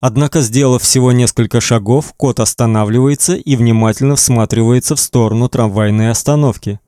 Однако, сделав всего несколько шагов, кот останавливается и внимательно всматривается в сторону трамвайной остановки.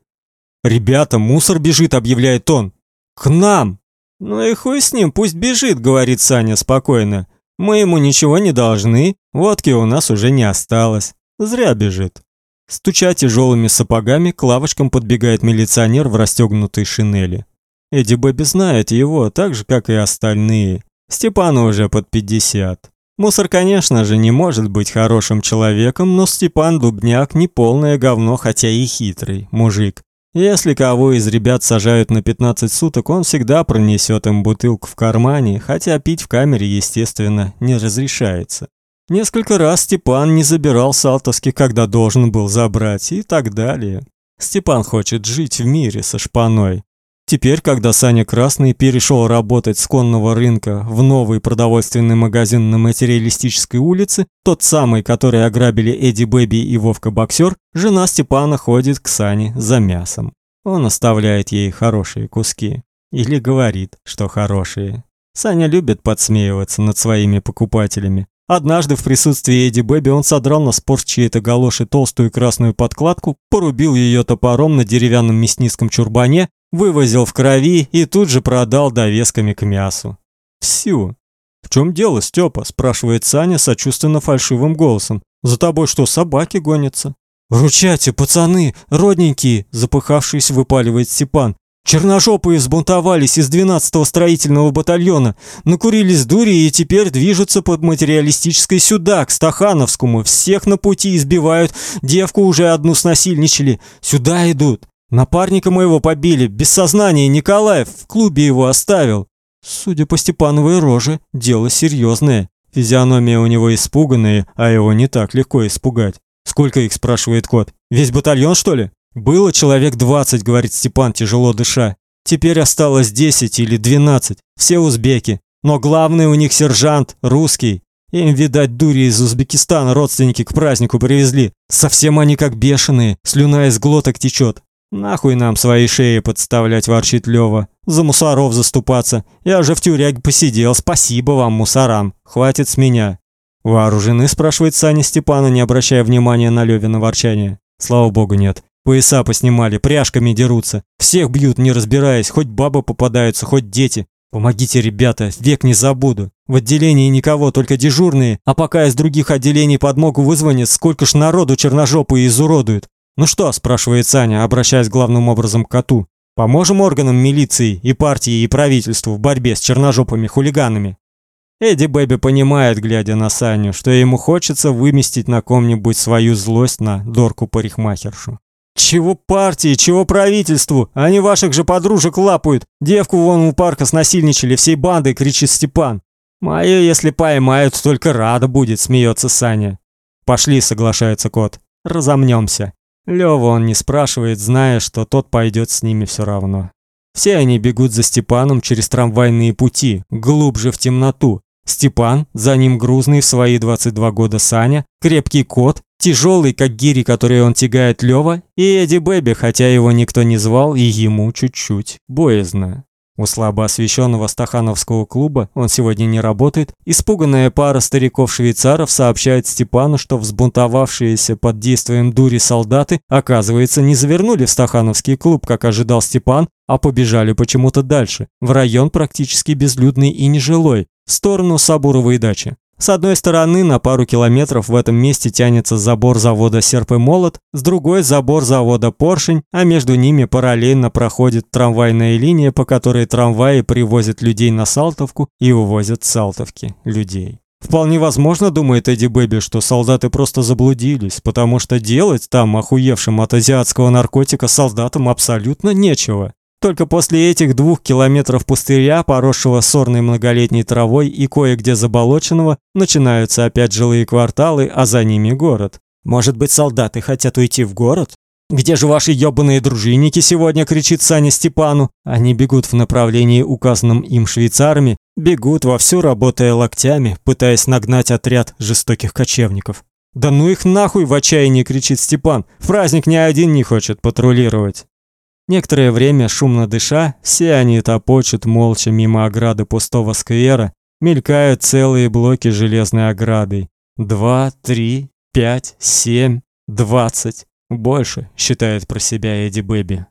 «Ребята, мусор бежит», — объявляет он. «К нам!» «Ну и хуй с ним, пусть бежит», — говорит Саня спокойно. «Мы ему ничего не должны, водки у нас уже не осталось. Зря бежит». Стуча тяжелыми сапогами, к лавочкам подбегает милиционер в расстегнутой шинели. Эдди Бэби знает его, так же, как и остальные. Степану уже под 50. Мусор, конечно же, не может быть хорошим человеком, но Степан Дубняк не полное говно, хотя и хитрый мужик. Если кого из ребят сажают на 15 суток, он всегда пронесет им бутылку в кармане, хотя пить в камере, естественно, не разрешается. Несколько раз Степан не забирал Салтовский, когда должен был забрать, и так далее. Степан хочет жить в мире со шпаной. Теперь, когда Саня Красный перешел работать с конного рынка в новый продовольственный магазин на Материалистической улице, тот самый, который ограбили Эдди Бэби и Вовка Боксер, жена Степана ходит к Сане за мясом. Он оставляет ей хорошие куски. Или говорит, что хорошие. Саня любит подсмеиваться над своими покупателями. Однажды в присутствии Эдди Бэби он содрал на спорт чьей-то галоши толстую красную подкладку, порубил ее топором на деревянном мясницком чурбане вывозил в крови и тут же продал довесками к мясу. Всю. В чем дело, Степа? спрашивает Саня сочувственно фальшивым голосом. За тобой что, собаки гонятся? Ручайте, пацаны, родненькие, запыхавшись, выпаливает Степан. Черножопые взбунтовались из 12-го строительного батальона, накурились дури и теперь движутся под материалистической сюда, к Стахановскому. Всех на пути избивают, девку уже одну снасильничали. Сюда идут. Напарника моего побили, без сознания Николаев, в клубе его оставил. Судя по Степановой роже, дело серьезное. Физиономия у него испуганная, а его не так легко испугать. Сколько их, спрашивает кот? Весь батальон, что ли? Было человек двадцать, говорит Степан, тяжело дыша. Теперь осталось десять или двенадцать. Все узбеки. Но главный у них сержант, русский. Им, видать, дури из Узбекистана родственники к празднику привезли. Совсем они как бешеные, слюна из глоток течет. Нахуй нам свои шеи подставлять, ворчит Лёва. За мусоров заступаться. Я же в тюряге посидел. Спасибо вам, мусорам. Хватит с меня. Вооружены, спрашивает Саня Степана, не обращая внимания на Лёвино ворчание. Слава богу, нет. Пояса поснимали, пряжками дерутся. Всех бьют, не разбираясь, хоть бабы попадаются, хоть дети. Помогите, ребята, век не забуду. В отделении никого, только дежурные, а пока из других отделений подмогу вызвонят, сколько ж народу черножопые изуродуют. «Ну что?» – спрашивает Саня, обращаясь главным образом к коту. «Поможем органам милиции и партии и правительству в борьбе с черножопыми хулиганами?» Эдди Бэби понимает, глядя на Саню, что ему хочется выместить на ком-нибудь свою злость на Дорку-парикмахершу. «Чего партии, чего правительству? Они ваших же подружек лапают. Девку вон у парка снасильничали всей бандой», — кричит Степан. «Мое, если поймают, только рада будет», — смеется Саня. «Пошли», — соглашается кот. «Разомнемся». Лёва он не спрашивает, зная, что тот пойдет с ними все равно. Все они бегут за Степаном через трамвайные пути, глубже в темноту. Степан, за ним грузный в свои 22 года Саня, крепкий кот, тяжелый, как гири, которые он тягает Лёва, и Эдди Бэби, хотя его никто не звал, и ему чуть-чуть боязно. У слабо освещенного стахановского клуба, он сегодня не работает, испуганная пара стариков-швейцаров сообщает Степану, что взбунтовавшиеся под действием дури солдаты, оказывается, не завернули в стахановский клуб, как ожидал Степан, а побежали почему-то дальше, в район практически безлюдный и нежилой, в сторону Сабуровой дачи. С одной стороны, на пару километров в этом месте тянется забор завода «Серп и молот», с другой – забор завода «Поршень», а между ними параллельно проходит трамвайная линия, по которой трамваи привозят людей на Салтовку и увозят с Салтовки людей. Вполне возможно, думает Эдди Бэби, что солдаты просто заблудились, потому что делать там охуевшим от азиатского наркотика солдатам абсолютно нечего. Только после этих двух километров пустыря, поросшего сорной многолетней травой и кое-где заболоченного, начинаются опять жилые кварталы, а за ними город. Может быть, солдаты хотят уйти в город? Где же ваши ёбаные дружинники сегодня, кричит Саня Степану. Они бегут в направлении, указанном им швейцарами, бегут вовсю, работая локтями, пытаясь нагнать отряд жестоких кочевников. Да ну их нахуй, в отчаянии кричит Степан. Праздник ни один не хочет патрулировать. Некоторое время, шумно дыша, все они топочут молча мимо ограды пустого сквера, Мелькают целые блоки железной ограды. Два, три, пять, семь, двадцать. Больше, считает про себя Эдди Бэби.